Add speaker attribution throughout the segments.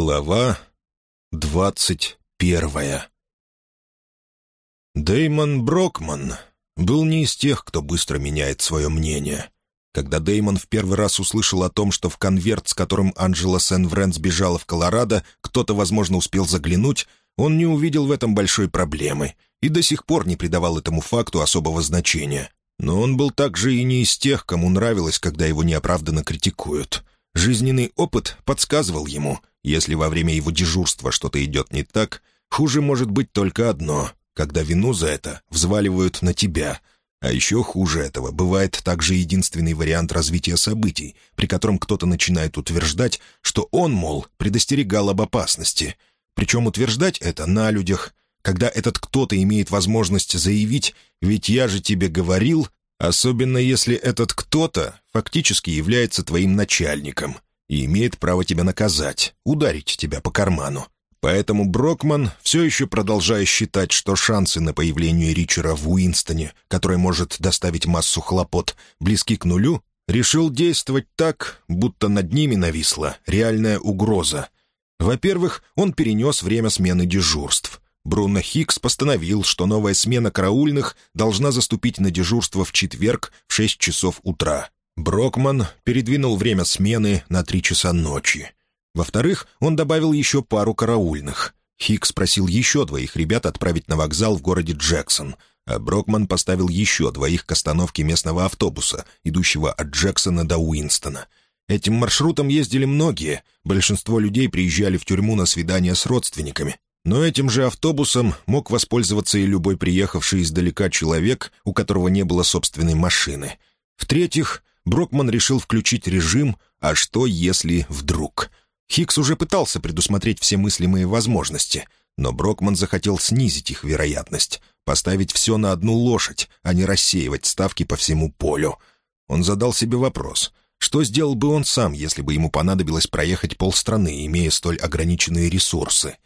Speaker 1: Глава двадцать первая Дэймон Брокман был не из тех, кто быстро меняет свое мнение. Когда Дэймон в первый раз услышал о том, что в конверт, с которым Анджела Сен-Врен сбежала в Колорадо, кто-то, возможно, успел заглянуть, он не увидел в этом большой проблемы и до сих пор не придавал этому факту особого значения. Но он был также и не из тех, кому нравилось, когда его неоправданно критикуют. Жизненный опыт подсказывал ему, если во время его дежурства что-то идет не так, хуже может быть только одно, когда вину за это взваливают на тебя. А еще хуже этого бывает также единственный вариант развития событий, при котором кто-то начинает утверждать, что он, мол, предостерегал об опасности. Причем утверждать это на людях, когда этот кто-то имеет возможность заявить «ведь я же тебе говорил», особенно если этот кто-то фактически является твоим начальником — и имеет право тебя наказать, ударить тебя по карману. Поэтому Брокман, все еще продолжая считать, что шансы на появление Ричера в Уинстоне, который может доставить массу хлопот, близки к нулю, решил действовать так, будто над ними нависла реальная угроза. Во-первых, он перенес время смены дежурств. Бруно Хикс постановил, что новая смена караульных должна заступить на дежурство в четверг в 6 часов утра. Брокман передвинул время смены на три часа ночи. Во-вторых, он добавил еще пару караульных. Хикс просил еще двоих ребят отправить на вокзал в городе Джексон, а Брокман поставил еще двоих к остановке местного автобуса, идущего от Джексона до Уинстона. Этим маршрутом ездили многие, большинство людей приезжали в тюрьму на свидания с родственниками. Но этим же автобусом мог воспользоваться и любой приехавший издалека человек, у которого не было собственной машины. В-третьих, Брокман решил включить режим «А что, если вдруг?». Хикс уже пытался предусмотреть все мыслимые возможности, но Брокман захотел снизить их вероятность, поставить все на одну лошадь, а не рассеивать ставки по всему полю. Он задал себе вопрос — что сделал бы он сам, если бы ему понадобилось проехать полстраны, имея столь ограниченные ресурсы?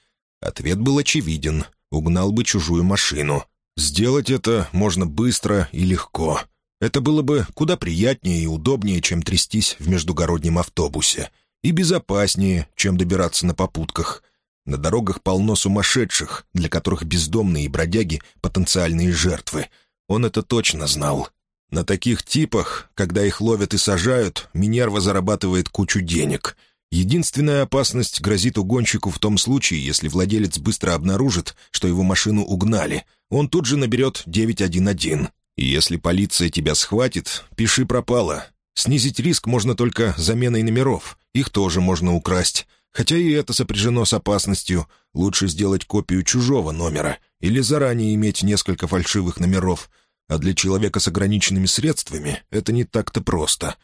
Speaker 1: Ответ был очевиден. Угнал бы чужую машину. Сделать это можно быстро и легко. Это было бы куда приятнее и удобнее, чем трястись в междугороднем автобусе, и безопаснее, чем добираться на попутках. На дорогах полно сумасшедших, для которых бездомные и бродяги — потенциальные жертвы. Он это точно знал. На таких типах, когда их ловят и сажают, Минерва зарабатывает кучу денег. Единственная опасность грозит угонщику в том случае, если владелец быстро обнаружит, что его машину угнали. Он тут же наберет 911 и если полиция тебя схватит, пиши пропало. Снизить риск можно только заменой номеров. Их тоже можно украсть. Хотя и это сопряжено с опасностью. Лучше сделать копию чужого номера или заранее иметь несколько фальшивых номеров. А для человека с ограниченными средствами это не так-то просто.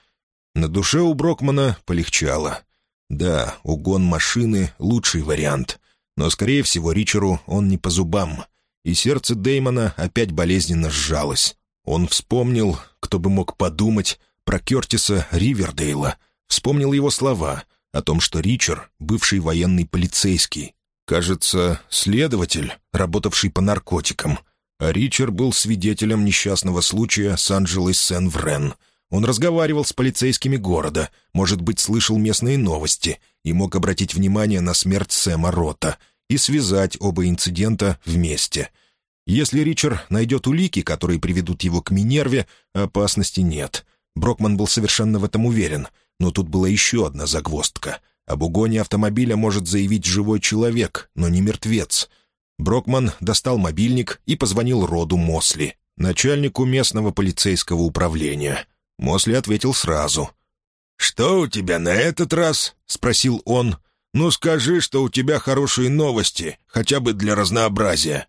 Speaker 1: На душе у Брокмана полегчало. Да, угон машины — лучший вариант. Но, скорее всего, Ричеру он не по зубам. И сердце Дэймона опять болезненно сжалось. Он вспомнил, кто бы мог подумать, про Кертиса Ривердейла, вспомнил его слова о том, что Ричард — бывший военный полицейский, кажется, следователь, работавший по наркотикам, а Ричард был свидетелем несчастного случая с Анджелой Сен-Врен. Он разговаривал с полицейскими города, может быть, слышал местные новости и мог обратить внимание на смерть Сэма Рота и связать оба инцидента вместе — если Ричард найдет улики, которые приведут его к Минерве, опасности нет. Брокман был совершенно в этом уверен. Но тут была еще одна загвоздка. Об угоне автомобиля может заявить живой человек, но не мертвец. Брокман достал мобильник и позвонил Роду Мосли, начальнику местного полицейского управления. Мосли ответил сразу. «Что у тебя на этот раз?» — спросил он. «Ну скажи, что у тебя хорошие новости, хотя бы для разнообразия».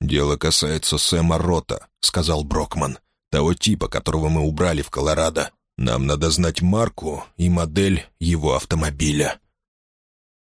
Speaker 2: «Дело касается Сэма Рота», — сказал Брокман. «Того типа, которого мы убрали в Колорадо. Нам надо знать марку и модель его автомобиля».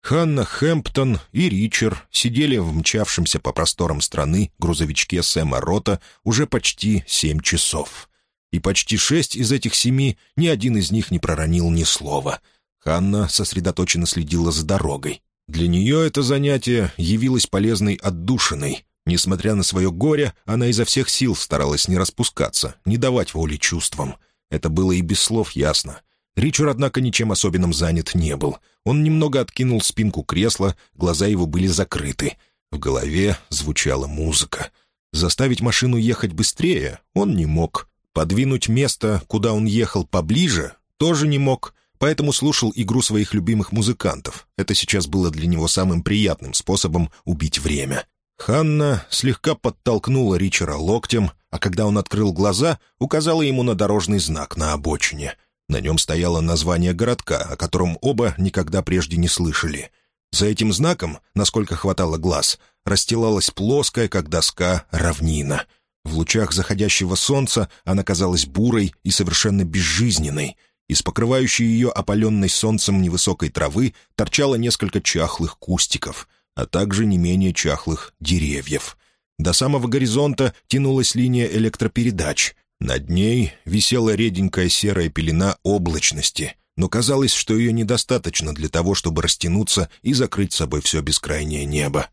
Speaker 1: Ханна Хэмптон и Ричард сидели в мчавшемся по просторам страны грузовичке Сэма Рота уже почти семь часов. И почти шесть из этих семи ни один из них не проронил ни слова. Ханна сосредоточенно следила за дорогой. Для нее это занятие явилось полезной отдушиной, Несмотря на свое горе, она изо всех сил старалась не распускаться, не давать воли чувствам. Это было и без слов ясно. Ричард, однако, ничем особенным занят не был. Он немного откинул спинку кресла, глаза его были закрыты. В голове звучала музыка. Заставить машину ехать быстрее он не мог. Подвинуть место, куда он ехал, поближе, тоже не мог, поэтому слушал игру своих любимых музыкантов. Это сейчас было для него самым приятным способом убить время. Ханна слегка подтолкнула Ричера локтем, а когда он открыл глаза, указала ему на дорожный знак на обочине. На нем стояло название городка, о котором оба никогда прежде не слышали. За этим знаком, насколько хватало глаз, расстилалась плоская, как доска, равнина. В лучах заходящего солнца она казалась бурой и совершенно безжизненной. Из покрывающей ее опаленной солнцем невысокой травы торчало несколько чахлых кустиков, а также не менее чахлых деревьев. До самого горизонта тянулась линия электропередач. Над ней висела реденькая серая пелена облачности, но казалось, что ее недостаточно для того, чтобы растянуться и закрыть собой все бескрайнее небо.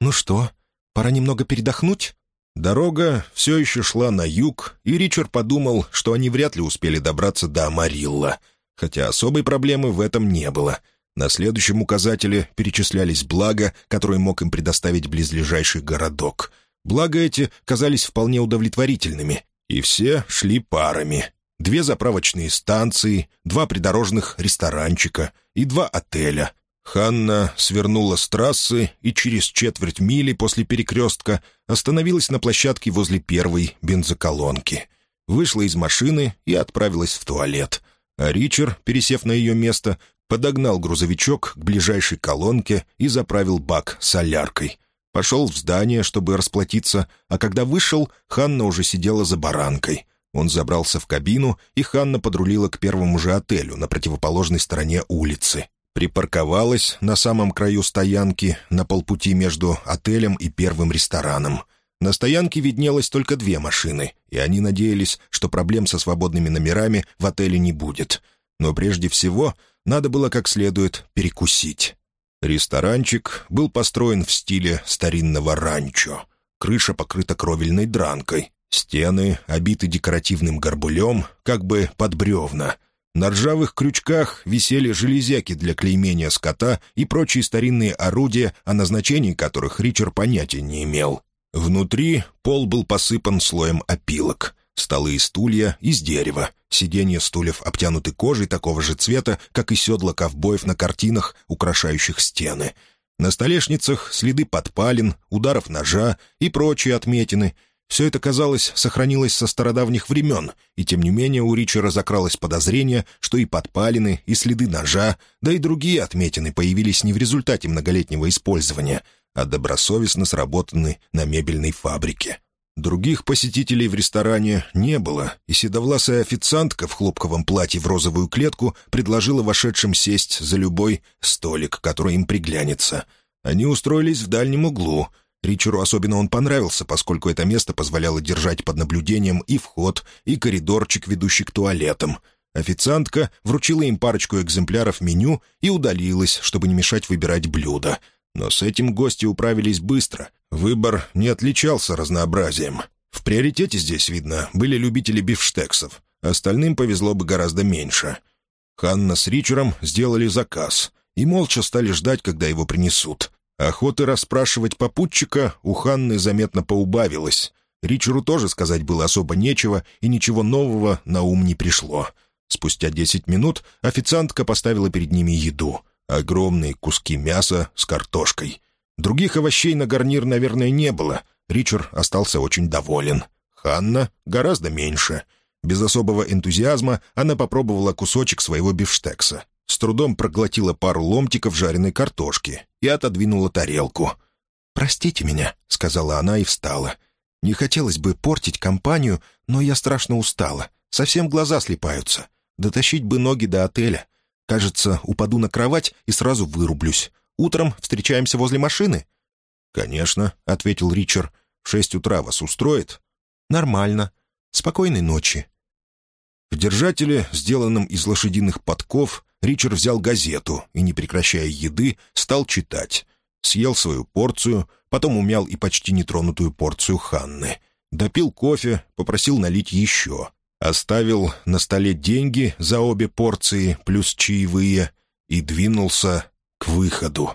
Speaker 1: «Ну что, пора немного передохнуть?» Дорога все еще шла на юг, и Ричард подумал, что они вряд ли успели добраться до Амарилла, хотя особой проблемы в этом не было. На следующем указателе перечислялись блага, которые мог им предоставить близлежащий городок. Блага эти казались вполне удовлетворительными, и все шли парами. Две заправочные станции, два придорожных ресторанчика и два отеля, Ханна свернула с трассы и через четверть мили после перекрестка остановилась на площадке возле первой бензоколонки. Вышла из машины и отправилась в туалет. А Ричард, пересев на ее место, подогнал грузовичок к ближайшей колонке и заправил бак соляркой. Пошел в здание, чтобы расплатиться, а когда вышел, Ханна уже сидела за баранкой. Он забрался в кабину, и Ханна подрулила к первому же отелю на противоположной стороне улицы припарковалась на самом краю стоянки на полпути между отелем и первым рестораном. На стоянке виднелось только две машины, и они надеялись, что проблем со свободными номерами в отеле не будет. Но прежде всего надо было как следует перекусить. Ресторанчик был построен в стиле старинного ранчо. Крыша покрыта кровельной дранкой, стены обиты декоративным горбулем, как бы под бревна — на ржавых крючках висели железяки для клеймения скота и прочие старинные орудия, о назначении которых Ричард понятия не имел. Внутри пол был посыпан слоем опилок. Столы и стулья из дерева, сиденья стульев обтянуты кожей такого же цвета, как и седла ковбоев на картинах, украшающих стены. На столешницах следы подпалин, ударов ножа и прочие отметины — все это, казалось, сохранилось со стародавних времен, и тем не менее у Ричера закралось подозрение, что и подпалины, и следы ножа, да и другие отметины появились не в результате многолетнего использования, а добросовестно сработаны на мебельной фабрике. Других посетителей в ресторане не было, и седовласая официантка в хлопковом платье в розовую клетку предложила вошедшим сесть за любой столик, который им приглянется. Они устроились в дальнем углу — Ричеру особенно он понравился, поскольку это место позволяло держать под наблюдением и вход, и коридорчик, ведущий к туалетам. Официантка вручила им парочку экземпляров меню и удалилась, чтобы не мешать выбирать блюда. Но с этим гости управились быстро. Выбор не отличался разнообразием. В приоритете здесь, видно, были любители бифштексов. Остальным повезло бы гораздо меньше. Ханна с Ричером сделали заказ и молча стали ждать, когда его принесут. Охоты расспрашивать попутчика у Ханны заметно поубавилось. Ричеру тоже сказать было особо нечего, и ничего нового на ум не пришло. Спустя десять минут официантка поставила перед ними еду. Огромные куски мяса с картошкой. Других овощей на гарнир, наверное, не было. Ричард остался очень доволен. Ханна гораздо меньше. Без особого энтузиазма она попробовала кусочек своего бифштекса с трудом проглотила пару ломтиков жареной картошки и отодвинула тарелку. «Простите меня», — сказала она и встала. «Не хотелось бы портить компанию, но я страшно устала. Совсем глаза слепаются. Дотащить бы ноги до отеля. Кажется, упаду на кровать и сразу вырублюсь. Утром встречаемся возле машины?» «Конечно», — ответил Ричард. «В шесть утра вас устроит?» «Нормально. Спокойной ночи». В держателе, сделанном из лошадиных подков, Ричард взял газету и, не прекращая еды, стал читать. Съел свою порцию, потом умял и почти нетронутую порцию Ханны. Допил кофе, попросил налить еще. оставил на столе деньги за обе порции плюс чаевые и двинулся к выходу.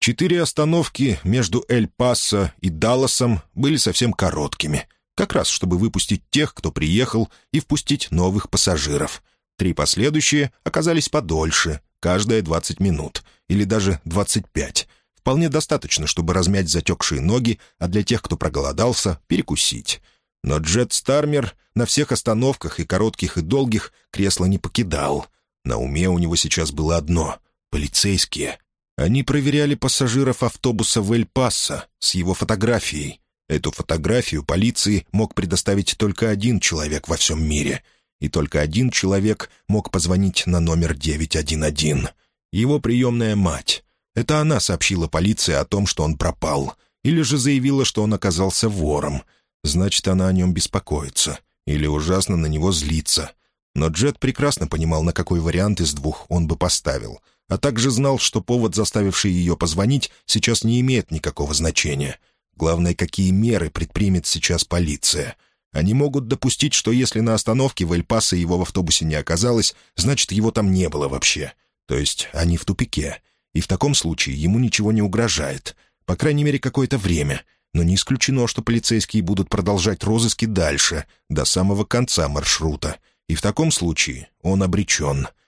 Speaker 1: Четыре остановки между Эль-Пасо и Далласом были совсем короткими, как раз чтобы выпустить тех, кто приехал, и впустить новых пассажиров. Три последующие оказались подольше, каждая 20 минут, или даже 25. Вполне достаточно, чтобы размять затекшие ноги, а для тех, кто проголодался, перекусить. Но Джет Стармер на всех остановках и коротких, и долгих кресло не покидал. На уме у него сейчас было одно — полицейские. Они проверяли пассажиров автобуса в Эль-Пасо с его фотографией. Эту фотографию полиции мог предоставить только один человек во всем мире. И только один человек мог позвонить на номер 911. Его приемная мать. Это она сообщила полиции о том, что он пропал. Или же заявила, что он оказался вором. Значит, она о нем беспокоится. Или ужасно на него злится. Но Джет прекрасно понимал, на какой вариант из двух он бы поставил — а также знал, что повод, заставивший ее позвонить, сейчас не имеет никакого значения. Главное, какие меры предпримет сейчас полиция. Они могут допустить, что если на остановке в Эль-Пасо его в автобусе не оказалось, значит, его там не было вообще. То есть они в тупике. И в таком случае ему ничего не угрожает. По крайней мере, какое-то время. Но не исключено, что полицейские будут продолжать розыски дальше, до самого конца маршрута. И в таком случае он обречен —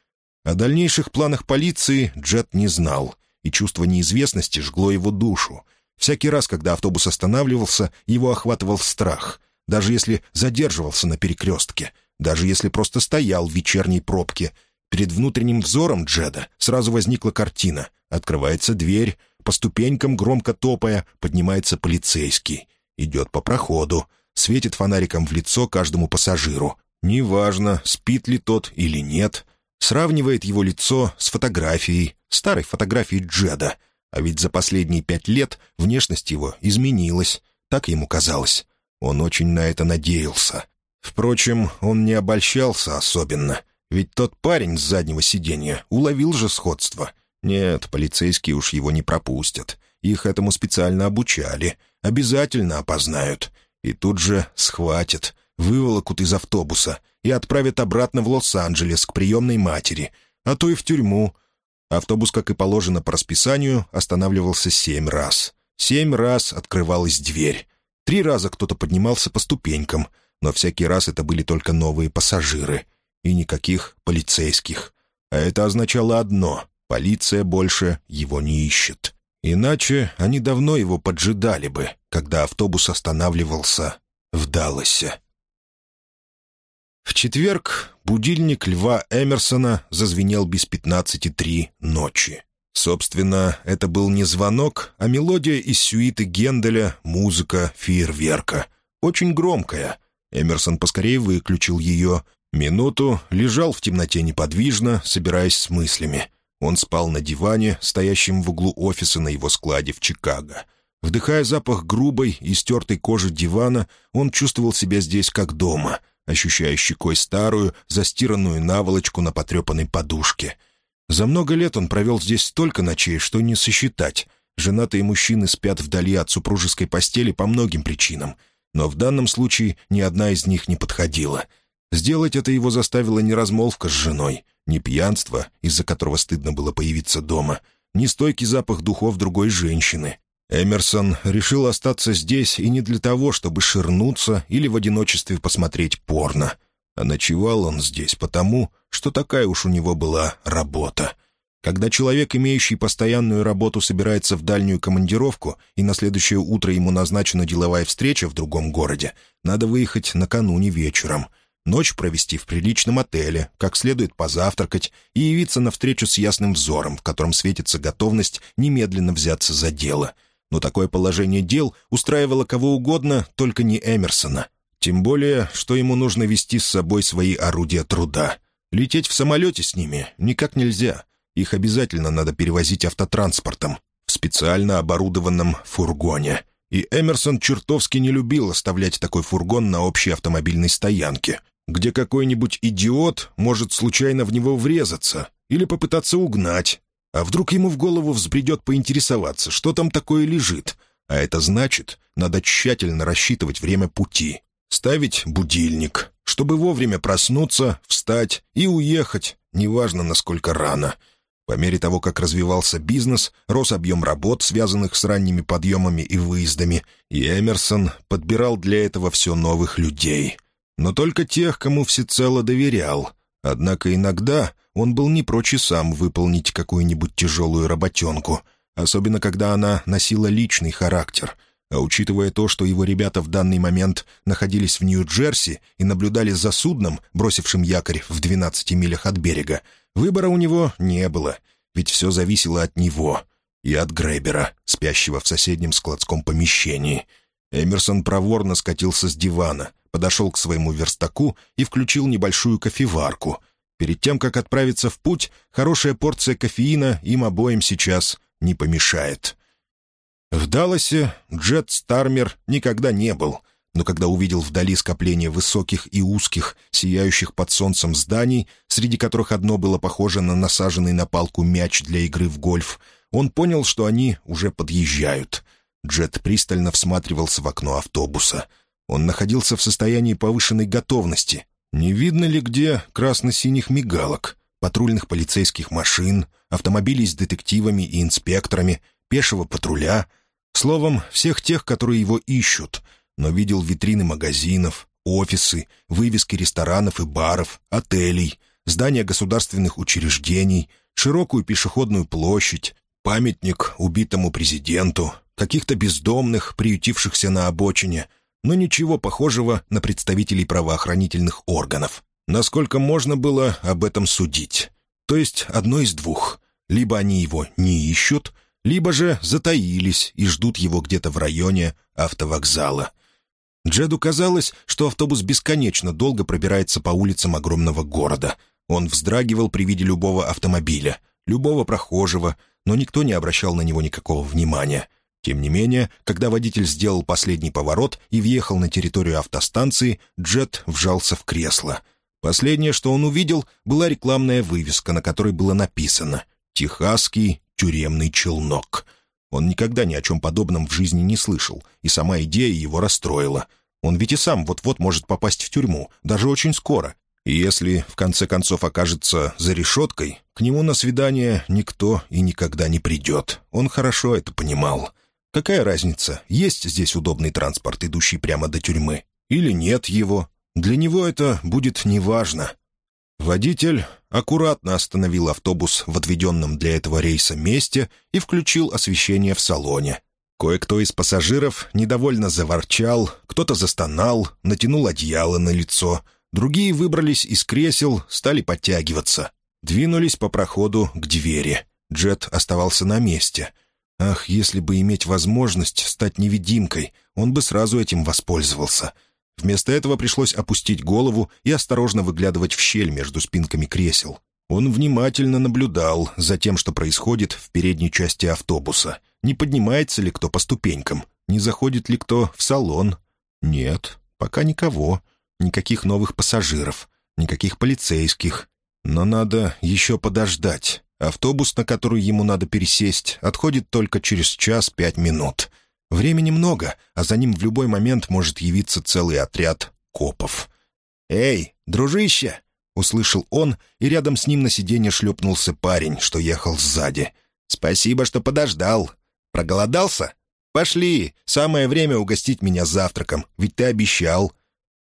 Speaker 1: о дальнейших планах полиции Джет не знал, и чувство неизвестности жгло его душу. Всякий раз, когда автобус останавливался, его охватывал страх. Даже если задерживался на перекрестке, даже если просто стоял в вечерней пробке. Перед внутренним взором Джеда сразу возникла картина. Открывается дверь, по ступенькам, громко топая, поднимается полицейский. Идет по проходу, светит фонариком в лицо каждому пассажиру. Неважно, спит ли тот или нет — Сравнивает его лицо с фотографией, старой фотографией Джеда. А ведь за последние пять лет внешность его изменилась. Так ему казалось. Он очень на это надеялся. Впрочем, он не обольщался особенно. Ведь тот парень с заднего сиденья уловил же сходство. Нет, полицейские уж его не пропустят. Их этому специально обучали. Обязательно опознают. И тут же схватят, выволокут из автобуса — и отправят обратно в Лос-Анджелес к приемной матери, а то и в тюрьму. Автобус, как и положено по расписанию, останавливался семь раз. Семь раз открывалась дверь. Три раза кто-то поднимался по ступенькам, но всякий раз это были только новые пассажиры. И никаких полицейских. А это означало одно — полиция больше его не ищет. Иначе они давно его поджидали бы, когда автобус останавливался в Далласе. В четверг будильник Льва Эмерсона зазвенел без пятнадцати три ночи. Собственно, это был не звонок, а мелодия из сюиты Генделя, музыка фейерверка. Очень громкая. Эмерсон поскорее выключил ее. Минуту лежал в темноте неподвижно, собираясь с мыслями. Он спал на диване, стоящем в углу офиса на его складе в Чикаго. Вдыхая запах грубой и стертой кожи дивана, он чувствовал себя здесь как дома — ощущая щекой старую, застиранную наволочку на потрепанной подушке. За много лет он провел здесь столько ночей, что не сосчитать. Женатые мужчины спят вдали от супружеской постели по многим причинам, но в данном случае ни одна из них не подходила. Сделать это его заставила не размолвка с женой, не пьянство, из-за которого стыдно было появиться дома, не стойкий запах духов другой женщины, Эмерсон решил остаться здесь и не для того, чтобы ширнуться или в одиночестве посмотреть порно. А ночевал он здесь потому, что такая уж у него была работа. Когда человек, имеющий постоянную работу, собирается в дальнюю командировку, и на следующее утро ему назначена деловая встреча в другом городе, надо выехать накануне вечером, ночь провести в приличном отеле, как следует позавтракать и явиться на встречу с ясным взором, в котором светится готовность немедленно взяться за дело — но такое положение дел устраивало кого угодно, только не Эмерсона. Тем более, что ему нужно вести с собой свои орудия труда. Лететь в самолете с ними никак нельзя. Их обязательно надо перевозить автотранспортом, в специально оборудованном фургоне. И Эмерсон чертовски не любил оставлять такой фургон на общей автомобильной стоянке, где какой-нибудь идиот может случайно в него врезаться или попытаться угнать, а вдруг ему в голову взбредет поинтересоваться, что там такое лежит? А это значит, надо тщательно рассчитывать время пути. Ставить будильник, чтобы вовремя проснуться, встать и уехать, неважно, насколько рано. По мере того, как развивался бизнес, рос объем работ, связанных с ранними подъемами и выездами, и Эмерсон подбирал для этого все новых людей. Но только тех, кому всецело доверял. Однако иногда он был не прочь и сам выполнить какую-нибудь тяжелую работенку, особенно когда она носила личный характер — а учитывая то, что его ребята в данный момент находились в Нью-Джерси и наблюдали за судном, бросившим якорь в 12 милях от берега, выбора у него не было, ведь все зависело от него и от Гребера, спящего в соседнем складском помещении. Эмерсон проворно скатился с дивана, подошел к своему верстаку и включил небольшую кофеварку. Перед тем, как отправиться в путь, хорошая порция кофеина им обоим сейчас не помешает. В Далласе Джет Стармер никогда не был, но когда увидел вдали скопление высоких и узких, сияющих под солнцем зданий, среди которых одно было похоже на насаженный на палку мяч для игры в гольф, он понял, что они уже подъезжают. Джет пристально всматривался в окно автобуса. Он находился в состоянии повышенной готовности. Не видно ли где красно-синих мигалок, патрульных полицейских машин, автомобилей с детективами и инспекторами — пешего патруля, словом, всех тех, которые его ищут, но видел витрины магазинов, офисы, вывески ресторанов и баров, отелей, здания государственных учреждений, широкую пешеходную площадь, памятник убитому президенту, каких-то бездомных, приютившихся на обочине, но ничего похожего на представителей правоохранительных органов. Насколько можно было об этом судить? То есть одно из двух. Либо они его не ищут, либо же затаились и ждут его где-то в районе автовокзала. Джеду казалось, что автобус бесконечно долго пробирается по улицам огромного города. Он вздрагивал при виде любого автомобиля, любого прохожего, но никто не обращал на него никакого внимания. Тем не менее, когда водитель сделал последний поворот и въехал на территорию автостанции, Джет вжался в кресло. Последнее, что он увидел, была рекламная вывеска, на которой было написано «Техасский тюремный челнок. Он никогда ни о чем подобном в жизни не слышал, и сама идея его расстроила. Он ведь и сам вот-вот может попасть в тюрьму, даже очень скоро. И если, в конце концов, окажется за решеткой, к нему на свидание никто и никогда не придет. Он хорошо это понимал. Какая разница, есть здесь удобный транспорт, идущий прямо до тюрьмы, или нет его? Для него это будет неважно. Водитель аккуратно остановил автобус в отведенном для этого рейса месте и включил освещение в салоне. Кое-кто из пассажиров недовольно заворчал, кто-то застонал, натянул одеяло на лицо. Другие выбрались из кресел, стали подтягиваться. Двинулись по проходу к двери. Джет оставался на месте. Ах, если бы иметь возможность стать невидимкой, он бы сразу этим воспользовался — Вместо этого пришлось опустить голову и осторожно выглядывать в щель между спинками кресел. Он внимательно наблюдал за тем, что происходит в передней части автобуса. Не поднимается ли кто по ступенькам? Не заходит ли кто в салон? Нет, пока никого. Никаких новых пассажиров. Никаких полицейских. Но надо еще подождать. Автобус, на который ему надо пересесть, отходит только через час пять минут — Времени много, а за ним в любой момент может явиться целый отряд копов. «Эй, дружище!» — услышал он, и рядом с ним на сиденье шлепнулся парень, что ехал сзади. «Спасибо, что подождал. Проголодался? Пошли, самое время угостить меня завтраком, ведь ты обещал».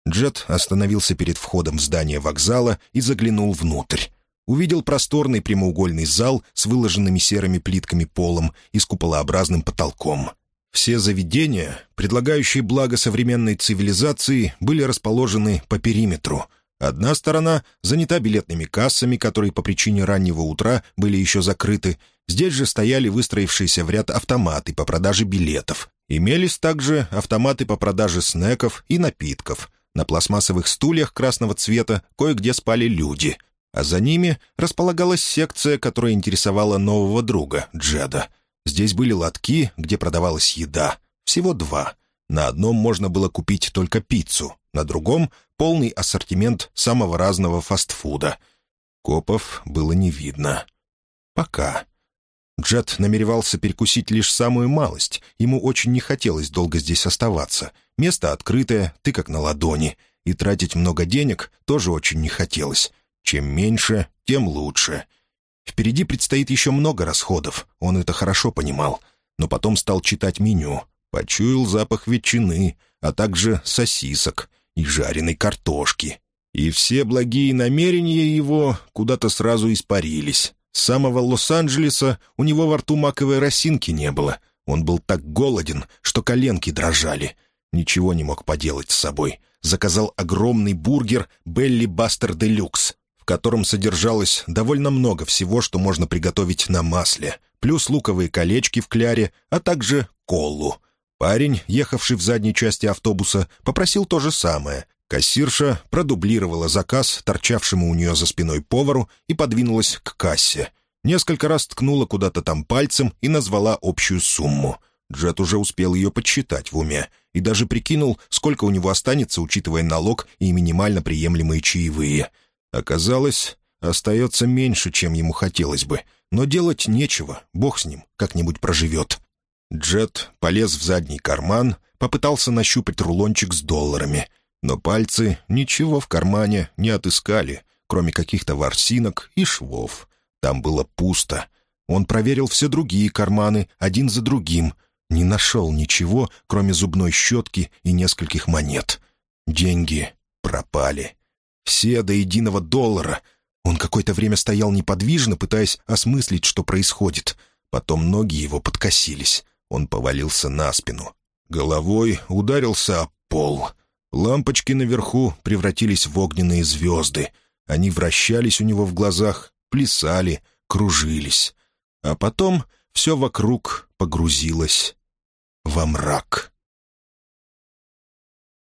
Speaker 1: Джет остановился перед входом в здание вокзала и заглянул внутрь. Увидел просторный прямоугольный зал с выложенными серыми плитками полом и с куполообразным потолком. Все заведения, предлагающие благо современной цивилизации, были расположены по периметру. Одна сторона занята билетными кассами, которые по причине раннего утра были еще закрыты. Здесь же стояли выстроившиеся в ряд автоматы по продаже билетов. Имелись также автоматы по продаже снеков и напитков. На пластмассовых стульях красного цвета кое-где спали люди. А за ними располагалась секция, которая интересовала нового друга, Джеда — Здесь были лотки, где продавалась еда. Всего два. На одном можно было купить только пиццу, на другом — полный ассортимент самого разного фастфуда. Копов было не видно. Пока. Джет намеревался перекусить лишь самую малость. Ему очень не хотелось долго здесь оставаться. Место открытое, ты как на ладони. И тратить много денег тоже очень не хотелось. Чем меньше, тем лучше. Впереди предстоит еще много расходов, он это хорошо понимал. Но потом стал читать меню. Почуял запах ветчины, а также сосисок и жареной картошки. И все благие намерения его куда-то сразу испарились. С самого Лос-Анджелеса у него во рту маковой росинки не было. Он был так голоден, что коленки дрожали. Ничего не мог поделать с собой. Заказал огромный бургер «Белли Бастер Делюкс», котором содержалось довольно много всего, что можно приготовить на масле, плюс луковые колечки в кляре, а также колу. Парень, ехавший в задней части автобуса, попросил то же самое, Кассирша продублировала заказ торчавшему у нее за спиной повару и подвинулась к кассе. Несколько раз ткнула куда-то там пальцем и назвала общую сумму. Джет уже успел ее подсчитать в уме и даже прикинул, сколько у него останется, учитывая налог и минимально приемлемые чаевые. Оказалось, остается меньше, чем ему хотелось бы, но делать нечего, бог с ним, как-нибудь проживет. Джет полез в задний карман, попытался нащупать рулончик с долларами — но пальцы ничего в кармане не отыскали, кроме каких-то ворсинок и швов. Там было пусто. Он проверил все другие карманы, один за другим. Не нашел ничего, кроме зубной щетки и нескольких монет. Деньги пропали. Все до единого доллара. Он какое-то время стоял неподвижно, пытаясь осмыслить, что происходит. Потом ноги его подкосились. Он повалился на спину. Головой ударился о пол. Лампочки наверху превратились в огненные звезды. Они вращались у него в глазах, плясали, кружились. А потом все вокруг погрузилось во мрак.